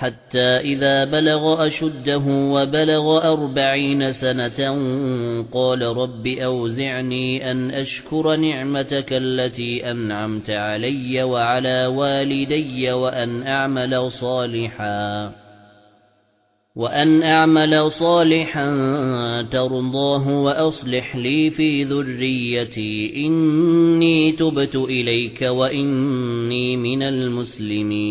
حَتَّى إِذَا بَلَغَ أَشُدَّهُ وَبَلَغَ أَرْبَعِينَ سَنَةً قَالَ رَبِّ أَوْزِعْنِي أَنْ أَشْكُرَ نِعْمَتَكَ الَّتِي أَنْعَمْتَ عَلَيَّ وَعَلَى وَالِدَيَّ وَأَنْ أَعْمَلَ صَالِحًا وَأَنْ أَعْمَلَ صَالِحًا تَرْضَاهُ وَأَصْلِحْ لِي فِي ذُرِّيَّتِي إِنِّي تُبْتُ إِلَيْكَ وَإِنِّي مِنَ الْمُسْلِمِينَ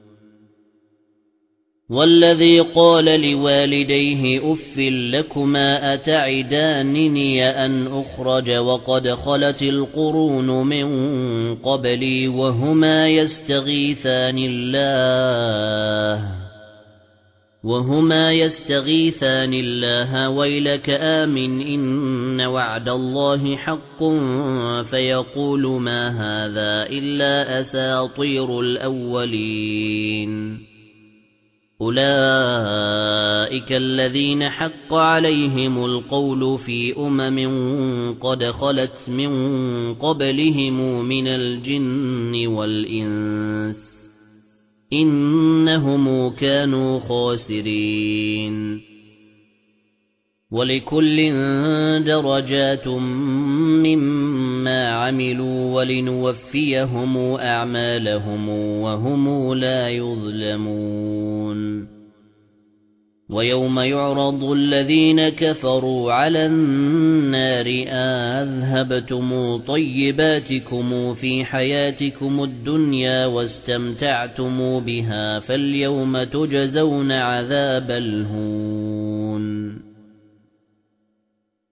وَالَّذِي قَالَ لِوَالِدَيْهِ أُفٍّ لَكُمَا أَتَعِدَانِنِي أَنْ أُخْرَجَ وَقَدْ خَلَتِ الْقُرُونُ مِنْ قَبْلِي وَهُمَا يَسْتَغِيثَانِ اللَّهَ وَهُمَا يَسْتَغِيثَانِ اللَّهَ وَيْلَكَ آمِنْ إِنَّ وَعْدَ اللَّهِ حَقٌّ فَيَقُولُ مَا هَذَا إِلَّا أَسَاطِيرُ الْأَوَّلِينَ أُولَئِكَ الَّذِينَ حَقَّ عَلَيْهِمُ الْقَوْلُ فِي أُمَمٍ قَدْ خَلَتْ مِنْ قَبْلِهِمْ مِنَ الْجِنِّ وَالْإِنسِ إِنَّهُمْ كَانُوا خَاسِرِينَ وَلِكُلٍّ دَرَجَاتٌ مِّمَّا عَمِلُوا وَلِنُوَفِّيَهُمْ أَعْمَالَهُمْ وَهُمْ لَا يُظْلَمُونَ وَيَوْمَ يُعْرَضُ الَّذِينَ كَفَرُوا عَلَى النَّارِ أَذْهَبْتُمْ طَيِّبَاتِكُمْ فِي حَيَاتِكُمُ الدُّنْيَا وَاسْتَمْتَعْتُمْ بِهَا فَالْيَوْمَ تُجْزَوْنَ عَذَابَ الْهُونِ